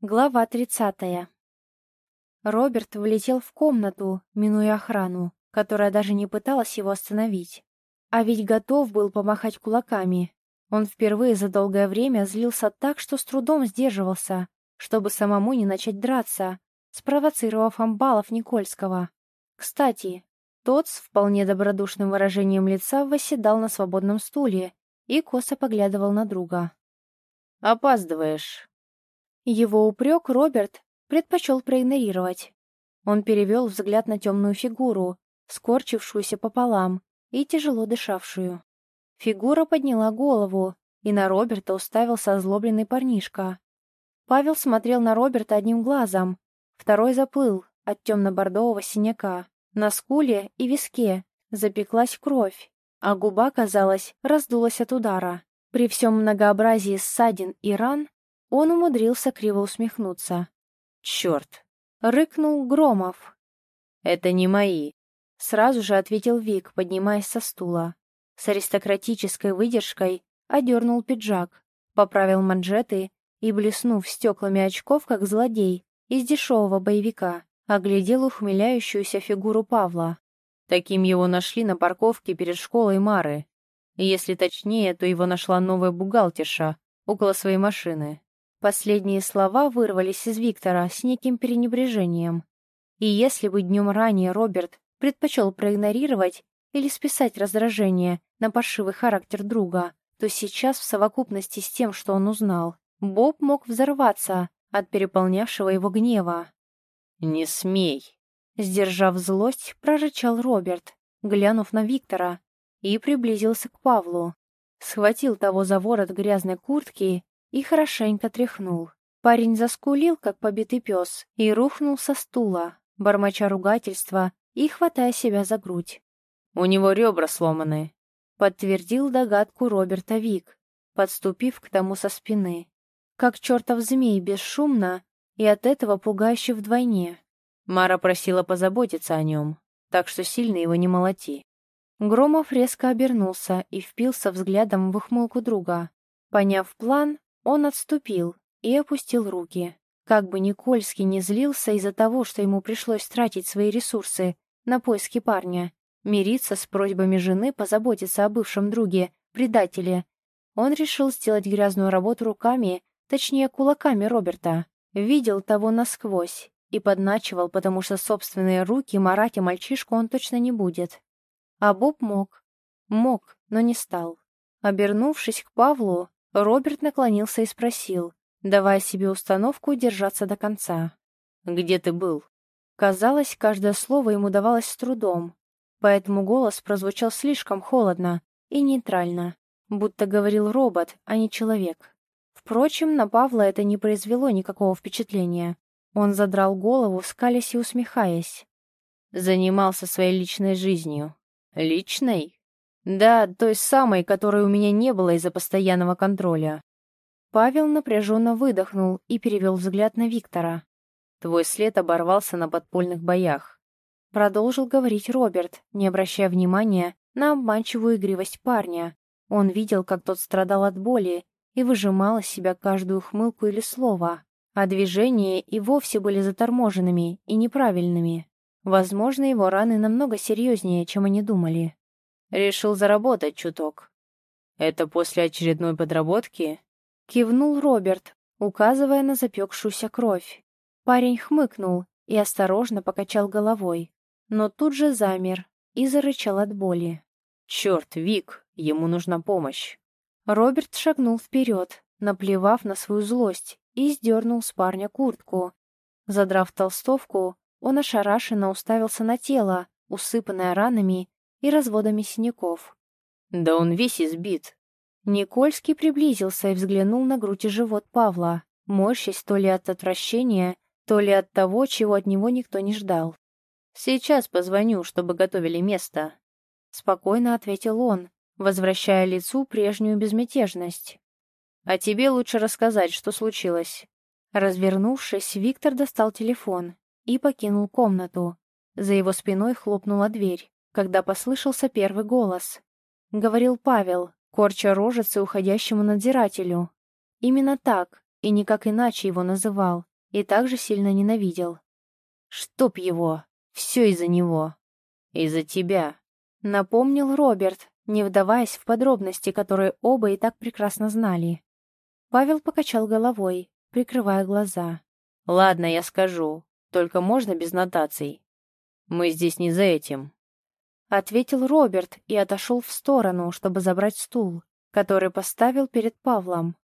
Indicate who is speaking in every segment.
Speaker 1: Глава тридцатая. Роберт влетел в комнату, минуя охрану, которая даже не пыталась его остановить. А ведь готов был помахать кулаками. Он впервые за долгое время злился так, что с трудом сдерживался, чтобы самому не начать драться, спровоцировав амбалов Никольского. Кстати, тот с вполне добродушным выражением лица восседал на свободном стуле и косо поглядывал на друга.
Speaker 2: «Опаздываешь»,
Speaker 1: его упрек Роберт предпочел проигнорировать. Он перевел взгляд на темную фигуру, скорчившуюся пополам и тяжело дышавшую. Фигура подняла голову, и на Роберта уставился озлобленный парнишка. Павел смотрел на Роберта одним глазом, второй заплыл от темно-бордового синяка. На скуле и виске запеклась кровь, а губа, казалось, раздулась от удара. При всем многообразии ссадин и ран он умудрился криво усмехнуться.
Speaker 2: «Черт!»
Speaker 1: — рыкнул Громов.
Speaker 2: «Это не мои», —
Speaker 1: сразу же ответил Вик, поднимаясь со стула. С аристократической выдержкой одернул пиджак, поправил манжеты и, блеснув стеклами очков, как злодей, из дешевого боевика, оглядел ухмыляющуюся фигуру Павла.
Speaker 2: Таким его нашли на парковке перед школой Мары. Если точнее, то его нашла новая бухгалтерша около своей машины.
Speaker 1: Последние слова вырвались из Виктора с неким пренебрежением. И если бы днем ранее Роберт предпочел проигнорировать или списать раздражение на паршивый характер друга, то сейчас в совокупности с тем, что он узнал, Боб мог взорваться от переполнявшего его гнева.
Speaker 2: «Не смей!»
Speaker 1: Сдержав злость, прорычал Роберт, глянув на Виктора, и приблизился к Павлу. Схватил того за ворот грязной куртки и хорошенько тряхнул. Парень заскулил, как побитый пес, и рухнул со стула, бормоча ругательства и хватая себя за грудь.
Speaker 2: «У него ребра сломаны», —
Speaker 1: подтвердил догадку Роберта Вик, подступив к тому со спины. Как чертов змей бесшумно и от этого пугающе вдвойне.
Speaker 2: Мара просила позаботиться о нем, так что сильно его не молоти.
Speaker 1: Громов резко обернулся и впился взглядом в ухмылку друга. Поняв план, он отступил и опустил руки. Как бы Никольский не злился из-за того, что ему пришлось тратить свои ресурсы на поиски парня, мириться с просьбами жены позаботиться о бывшем друге, предателе, он решил сделать грязную работу руками, точнее кулаками Роберта. Видел того насквозь и подначивал, потому что собственные руки марать и мальчишку он точно не будет. А Боб мог. Мог, но не стал. Обернувшись к Павлу, Роберт наклонился и спросил, давая себе установку держаться до конца.
Speaker 2: «Где ты был?»
Speaker 1: Казалось, каждое слово ему давалось с трудом, поэтому голос прозвучал слишком холодно и нейтрально, будто говорил робот, а не человек. Впрочем, на Павла это не произвело никакого впечатления. Он задрал голову, скалясь и усмехаясь.
Speaker 2: Занимался своей личной жизнью.
Speaker 1: Личной?
Speaker 2: Да, той самой, которой у меня не было из-за постоянного контроля.
Speaker 1: Павел напряженно выдохнул и перевел взгляд на Виктора.
Speaker 2: Твой след оборвался на подпольных боях.
Speaker 1: Продолжил говорить Роберт, не обращая внимания на обманчивую игривость парня. Он видел, как тот страдал от боли и выжимал из себя каждую хмылку или слово, а движения и вовсе были заторможенными и неправильными. Возможно, его раны намного серьезнее, чем они думали.
Speaker 2: Решил заработать чуток. Это после очередной подработки?
Speaker 1: Кивнул Роберт, указывая на запекшуюся кровь. Парень хмыкнул и осторожно покачал головой, но тут же замер и зарычал от боли.
Speaker 2: «Черт, Вик, ему нужна помощь!»
Speaker 1: Роберт шагнул вперед, наплевав на свою злость, и сдернул с парня куртку. Задрав толстовку, он ошарашенно уставился на тело, усыпанное ранами и разводами синяков.
Speaker 2: «Да он весь избит».
Speaker 1: Никольский приблизился и взглянул на грудь и живот Павла, морщась то ли от отвращения, то ли от того, чего от него никто не ждал.
Speaker 2: «Сейчас позвоню, чтобы готовили место», —
Speaker 1: спокойно ответил он, возвращая лицу прежнюю безмятежность.
Speaker 2: «А тебе лучше рассказать, что случилось».
Speaker 1: Развернувшись, Виктор достал телефон и покинул комнату. За его спиной хлопнула дверь когда послышался первый голос. Говорил Павел, корча рожицы уходящему надзирателю. Именно так, и никак иначе его называл, и также сильно ненавидел.
Speaker 2: «Чтоб его! Все из-за него! Из-за тебя!»
Speaker 1: Напомнил Роберт, не вдаваясь в подробности, которые оба и так прекрасно знали. Павел покачал головой, прикрывая глаза.
Speaker 2: «Ладно, я скажу. Только можно без нотаций. Мы здесь не за этим».
Speaker 1: Ответил Роберт и отошел в сторону, чтобы забрать стул, который поставил перед Павлом.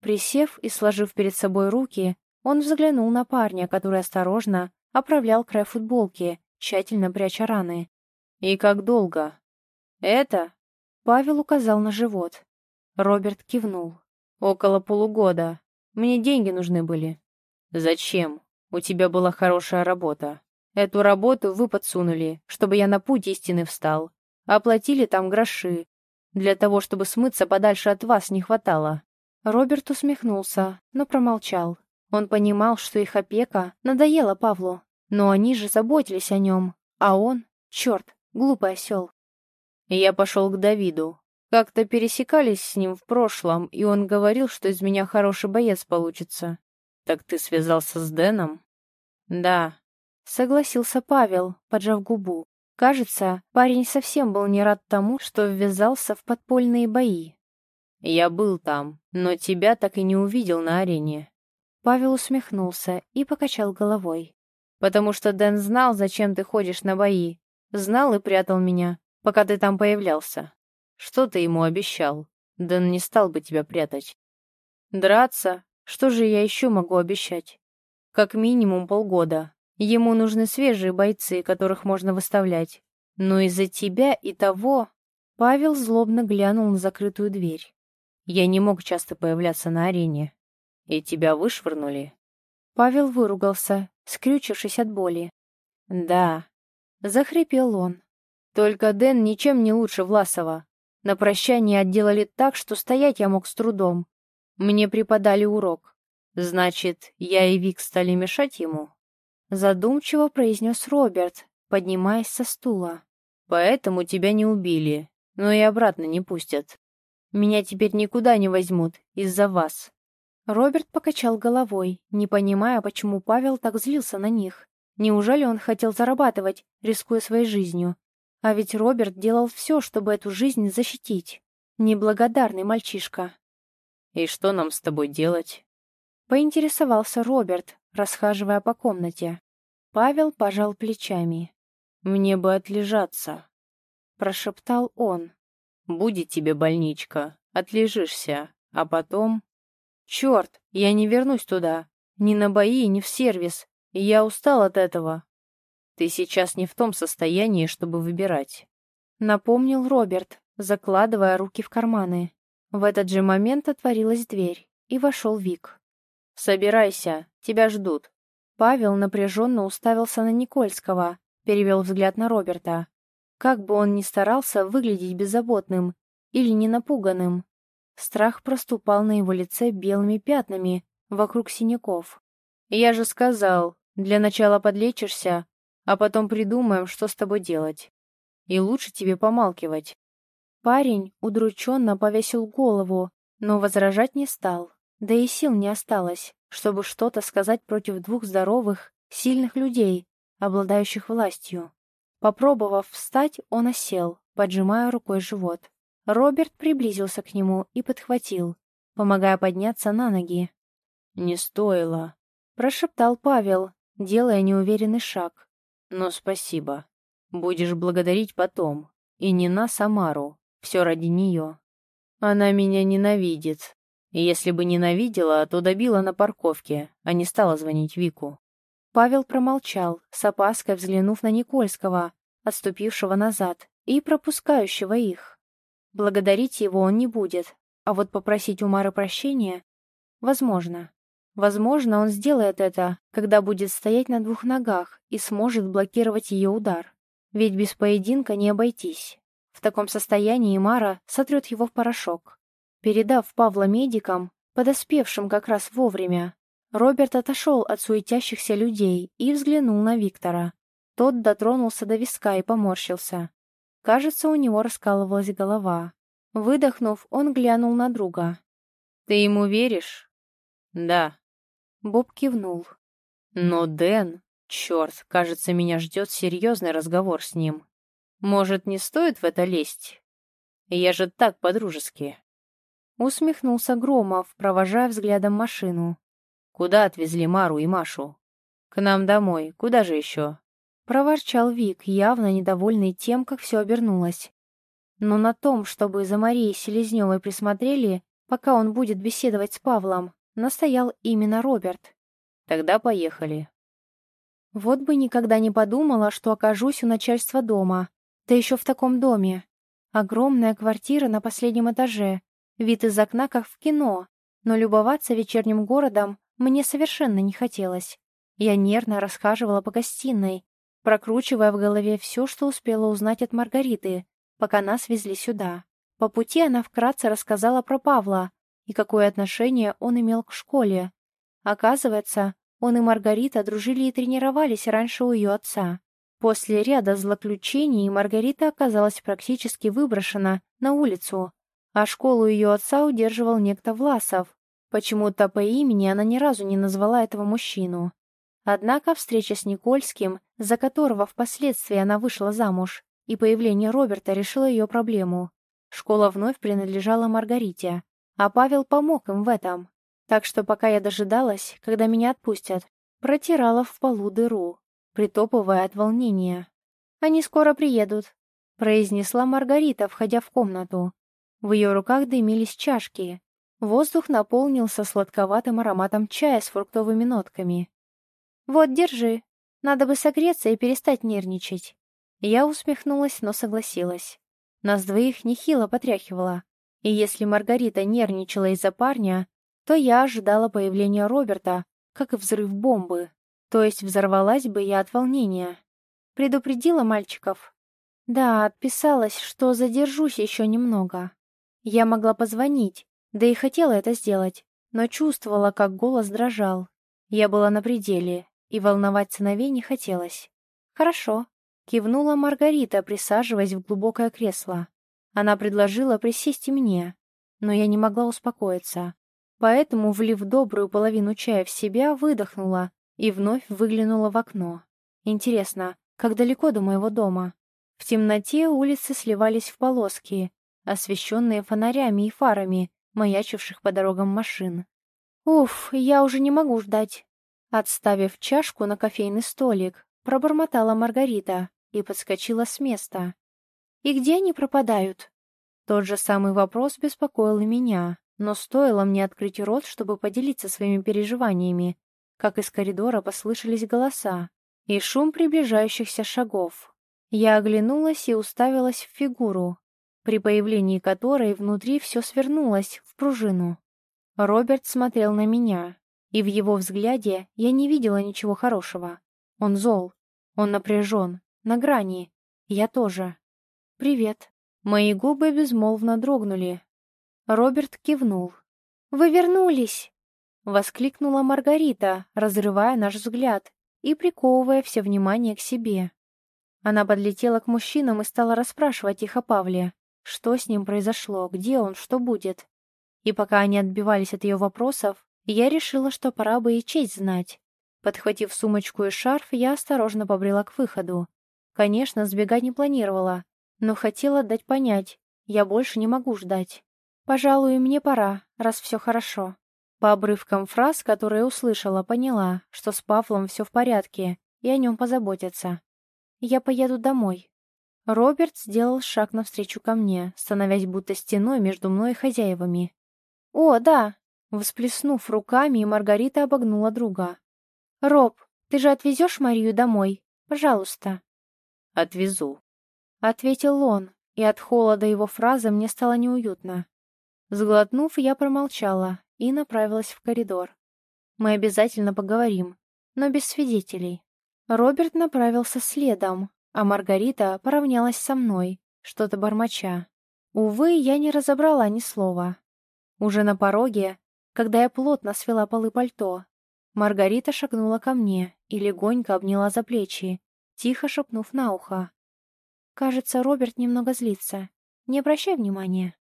Speaker 1: Присев и сложив перед собой руки, он взглянул на парня, который осторожно оправлял край футболки, тщательно пряча раны.
Speaker 2: «И как долго?» «Это?»
Speaker 1: Павел указал на живот. Роберт кивнул.
Speaker 2: «Около полугода. Мне деньги нужны были». «Зачем? У тебя была хорошая работа. Эту работу вы подсунули, чтобы я на путь истины встал. Оплатили там гроши. Для того, чтобы смыться подальше от вас, не хватало».
Speaker 1: Роберт усмехнулся, но промолчал. Он понимал, что их опека надоела Павлу, но они же заботились о нем, а он, черт, глупый осел.
Speaker 2: Я пошел к Давиду. Как-то пересекались с ним в прошлом, и он говорил, что из меня хороший боец получится. Так ты связался с Дэном?
Speaker 1: Да. Согласился Павел, поджав губу. Кажется, парень совсем был не рад тому, что ввязался в подпольные бои.
Speaker 2: Я был там, но тебя так и не увидел на арене.
Speaker 1: Павел усмехнулся и покачал головой.
Speaker 2: Потому что Дэн знал, зачем ты ходишь на бои. Знал и прятал меня, пока ты там появлялся. Что ты ему обещал? Дэн не стал бы тебя прятать. Драться? Что же я еще могу обещать? Как минимум полгода. Ему нужны свежие бойцы, которых можно выставлять. Но из-за тебя и того...
Speaker 1: Павел злобно глянул на закрытую дверь.
Speaker 2: Я не мог часто появляться на арене. И тебя вышвырнули?
Speaker 1: Павел выругался, скрючившись от боли.
Speaker 2: Да.
Speaker 1: Захрипел он.
Speaker 2: Только Дэн ничем не лучше Власова. На прощание отделали так, что стоять я мог с трудом. Мне преподали урок. Значит, я и Вик стали мешать ему?
Speaker 1: Задумчиво произнес Роберт, поднимаясь со стула.
Speaker 2: Поэтому тебя не убили, но и обратно не пустят. Меня теперь никуда не возьмут из-за вас.
Speaker 1: Роберт покачал головой, не понимая, почему Павел так злился на них. Неужели он хотел зарабатывать, рискуя своей жизнью? А ведь Роберт делал все, чтобы эту жизнь защитить. Неблагодарный мальчишка.
Speaker 2: «И что нам с тобой делать?»
Speaker 1: Поинтересовался Роберт, расхаживая по комнате. Павел пожал плечами.
Speaker 2: «Мне бы отлежаться», — прошептал он. «Будет тебе больничка, отлежишься, а потом...» «Черт, я не вернусь туда, ни на бои, ни в сервис, я устал от этого. Ты сейчас не в том состоянии, чтобы выбирать.
Speaker 1: Напомнил Роберт, закладывая руки в карманы. В этот же момент отворилась дверь, и вошел Вик.
Speaker 2: «Собирайся, тебя ждут».
Speaker 1: Павел напряженно уставился на Никольского, перевел взгляд на Роберта. Как бы он ни старался выглядеть беззаботным или не напуганным, страх проступал на его лице белыми пятнами вокруг синяков.
Speaker 2: «Я же сказал, для начала подлечишься, а потом придумаем, что с тобой делать. И лучше тебе помалкивать».
Speaker 1: Парень удрученно повесил голову, но возражать не стал, да и сил не осталось, чтобы что-то сказать против двух здоровых, сильных людей, обладающих властью. Попробовав встать, он осел, поджимая рукой живот. Роберт приблизился к нему и подхватил, помогая подняться на ноги.
Speaker 2: «Не стоило», —
Speaker 1: прошептал Павел, делая неуверенный шаг.
Speaker 2: Но спасибо. Будешь благодарить потом. И не на Самару. Все ради нее. Она меня ненавидит. Если бы ненавидела, то добила на парковке, а не стала звонить Вику.
Speaker 1: Павел промолчал, с опаской взглянув на Никольского, отступившего назад и пропускающего их. Благодарить его он не будет, а вот попросить у Мары прощения — возможно. Возможно, он сделает это, когда будет стоять на двух ногах и сможет блокировать ее удар. Ведь без поединка не обойтись. В таком состоянии Мара сотрет его в порошок. Передав Павла медикам, подоспевшим как раз вовремя, Роберт отошел от суетящихся людей и взглянул на Виктора. Тот дотронулся до виска и поморщился. Кажется, у него раскалывалась голова. Выдохнув, он глянул на друга.
Speaker 2: «Ты ему веришь?» Да.
Speaker 1: Боб кивнул.
Speaker 2: Но Дэн, черт, кажется, меня ждет серьезный разговор с ним. Может, не стоит в это лезть? Я же так по-дружески.
Speaker 1: Усмехнулся Громов, провожая взглядом машину.
Speaker 2: Куда отвезли Мару и Машу? К нам домой. Куда же еще?
Speaker 1: Проворчал Вик, явно недовольный тем, как все обернулось. Но на том, чтобы за Марией Селезневой присмотрели, пока он будет беседовать с Павлом, настоял именно Роберт.
Speaker 2: Тогда поехали.
Speaker 1: Вот бы никогда не подумала, что окажусь у начальства дома. Да еще в таком доме. Огромная квартира на последнем этаже, вид из окна как в кино, но любоваться вечерним городом мне совершенно не хотелось. Я нервно расхаживала по гостиной, прокручивая в голове все, что успела узнать от Маргариты, пока нас везли сюда. По пути она вкратце рассказала про Павла и какое отношение он имел к школе. Оказывается, он и Маргарита дружили и тренировались раньше у ее отца. После ряда злоключений Маргарита оказалась практически выброшена на улицу, а школу ее отца удерживал некто Власов. Почему-то по имени она ни разу не назвала этого мужчину. Однако встреча с Никольским, за которого впоследствии она вышла замуж, и появление Роберта решило ее проблему. Школа вновь принадлежала Маргарите, а Павел помог им в этом. Так что пока я дожидалась, когда меня отпустят, протирала в полу дыру притопывая от волнения. «Они скоро приедут», — произнесла Маргарита, входя в комнату. В ее руках дымились чашки. Воздух наполнился сладковатым ароматом чая с фруктовыми нотками. «Вот, держи. Надо бы согреться и перестать нервничать». Я усмехнулась, но согласилась. Нас двоих нехило потряхивало. И если Маргарита нервничала из-за парня, то я ожидала появления Роберта, как и взрыв бомбы. То есть взорвалась бы я от волнения. Предупредила мальчиков? Да, отписалась, что задержусь еще немного. Я могла позвонить, да и хотела это сделать, но чувствовала, как голос дрожал. Я была на пределе, и волновать сыновей не хотелось. «Хорошо», — кивнула Маргарита, присаживаясь в глубокое кресло. Она предложила присесть и мне, но я не могла успокоиться. Поэтому, влив добрую половину чая в себя, выдохнула и вновь выглянула в окно. Интересно, как далеко до моего дома? В темноте улицы сливались в полоски, освещенные фонарями и фарами, маячивших по дорогам машин. «Уф, я уже не могу ждать!» Отставив чашку на кофейный столик, пробормотала Маргарита и подскочила с места. «И где они пропадают?» Тот же самый вопрос беспокоил и меня, но стоило мне открыть рот, чтобы поделиться своими переживаниями, как из коридора послышались голоса и шум приближающихся шагов. Я оглянулась и уставилась в фигуру, при появлении которой внутри все свернулось в пружину. Роберт смотрел на меня, и в его взгляде я не видела ничего хорошего. Он зол, он напряжен, на грани. Я тоже. «Привет». Мои губы безмолвно дрогнули. Роберт кивнул. «Вы вернулись!» — воскликнула Маргарита, разрывая наш взгляд и приковывая все внимание к себе. Она подлетела к мужчинам и стала расспрашивать их о Павле. Что с ним произошло, где он, что будет. И пока они отбивались от ее вопросов, я решила, что пора бы и честь знать. Подхватив сумочку и шарф, я осторожно побрела к выходу. Конечно, сбегать не планировала, но хотела дать понять, я больше не могу ждать. Пожалуй, мне пора, раз все хорошо. По обрывкам фраз, которые услышала, поняла, что с Павлом все в порядке, и о нем позаботятся. «Я поеду домой». Роберт сделал шаг навстречу ко мне, становясь будто стеной между мной и хозяевами. «О, да!» Всплеснув руками, Маргарита обогнула друга. «Роб, ты же отвезешь Марию домой? Пожалуйста».
Speaker 2: «Отвезу», —
Speaker 1: ответил он, и от холода его фразы мне стало неуютно. Сглотнув, я промолчала, и направилась в коридор. Мы обязательно поговорим, но без свидетелей. Роберт направился следом, а Маргарита поравнялась со мной, что-то бормоча. Увы, я не разобрала ни слова. Уже на пороге, когда я плотно свела полы пальто, Маргарита шагнула ко мне и легонько обняла за плечи, тихо шепнув на ухо. «Кажется, Роберт немного злится. Не обращай внимания».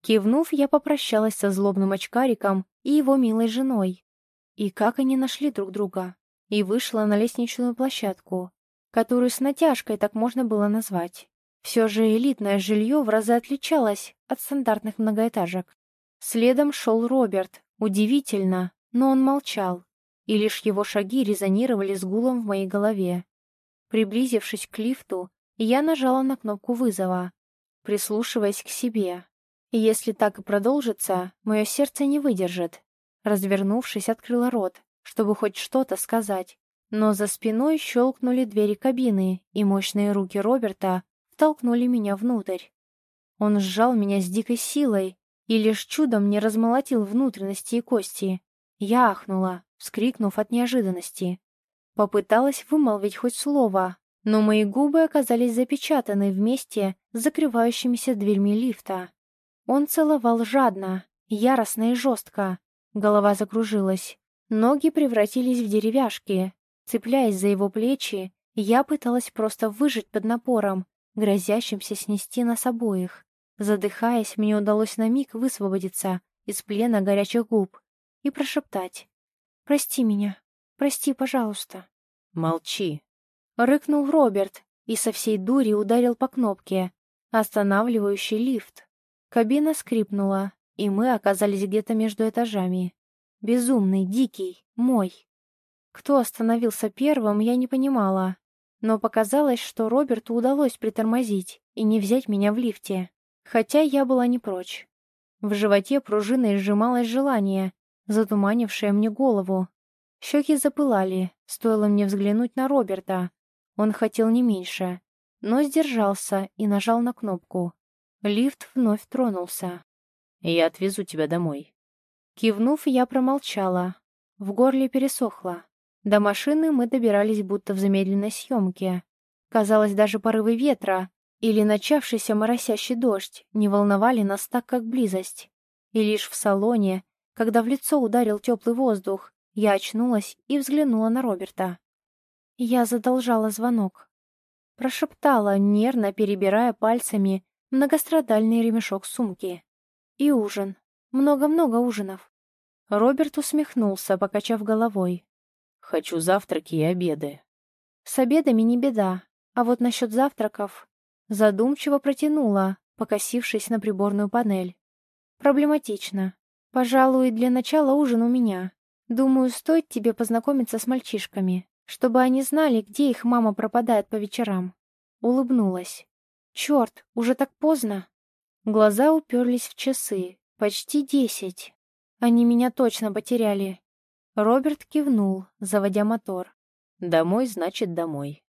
Speaker 1: Кивнув, я попрощалась со злобным очкариком и его милой женой, И как они нашли друг друга? И вышла на лестничную площадку, которую с натяжкой так можно было назвать. Все же элитное жилье в разы отличалось от стандартных многоэтажек. Следом шел Роберт. Удивительно, но он молчал, и лишь его шаги резонировали с гулом в моей голове. Приблизившись к лифту, я нажала на кнопку вызова, прислушиваясь к себе. Если так и продолжится, мое сердце не выдержит. Развернувшись, открыла рот, чтобы хоть что-то сказать. Но за спиной щелкнули двери кабины, и мощные руки Роберта втолкнули меня внутрь. Он сжал меня с дикой силой и лишь чудом не размолотил внутренности и кости. Я ахнула, вскрикнув от неожиданности. Попыталась вымолвить хоть слово, но мои губы оказались запечатаны вместе с закрывающимися дверьми лифта. Он целовал жадно, яростно и жестко. Голова закружилась. Ноги превратились в деревяшки. Цепляясь за его плечи, я пыталась просто выжить под напором, грозящимся снести нас обоих. Задыхаясь, мне удалось на миг высвободиться из плена горячих губ и прошептать. «Прости меня. Прости, пожалуйста».
Speaker 2: «Молчи», —
Speaker 1: рыкнул Роберт и со всей дури ударил по кнопке, останавливающий лифт. Кабина скрипнула, и мы оказались где-то между этажами. Безумный, дикий, мой. Кто остановился первым, я не понимала, но показалось, что Роберту удалось притормозить и не взять меня в лифте, хотя я была не прочь. В животе пружиной сжималось желание, затуманившее мне голову. Щеки запылали, стоило мне взглянуть на Роберта. Он хотел не меньше, но сдержался и нажал на кнопку. Лифт вновь тронулся.
Speaker 2: «Я отвезу тебя домой».
Speaker 1: Кивнув, я промолчала. В горле пересохло. До машины мы добирались будто в замедленной съемке. Казалось, даже порывы ветра или начавшийся моросящий дождь не волновали нас так, как близость. И лишь в салоне, когда в лицо ударил теплый воздух, я очнулась и взглянула на Роберта. Я задолжала звонок. Прошептала, нервно перебирая пальцами многострадальный ремешок сумки. И ужин. Много-много ужинов. Роберт усмехнулся, покачав головой.
Speaker 2: «Хочу завтраки и обеды».
Speaker 1: «С обедами не беда, а вот насчет завтраков...» Задумчиво протянула, покосившись на приборную панель. «Проблематично. Пожалуй, для начала ужин у меня. Думаю, стоит тебе познакомиться с мальчишками, чтобы они знали, где их мама пропадает по вечерам». Улыбнулась. Черт, уже так поздно. Глаза уперлись в часы. Почти десять. Они меня точно потеряли. Роберт кивнул, заводя мотор.
Speaker 2: «Домой, значит, домой».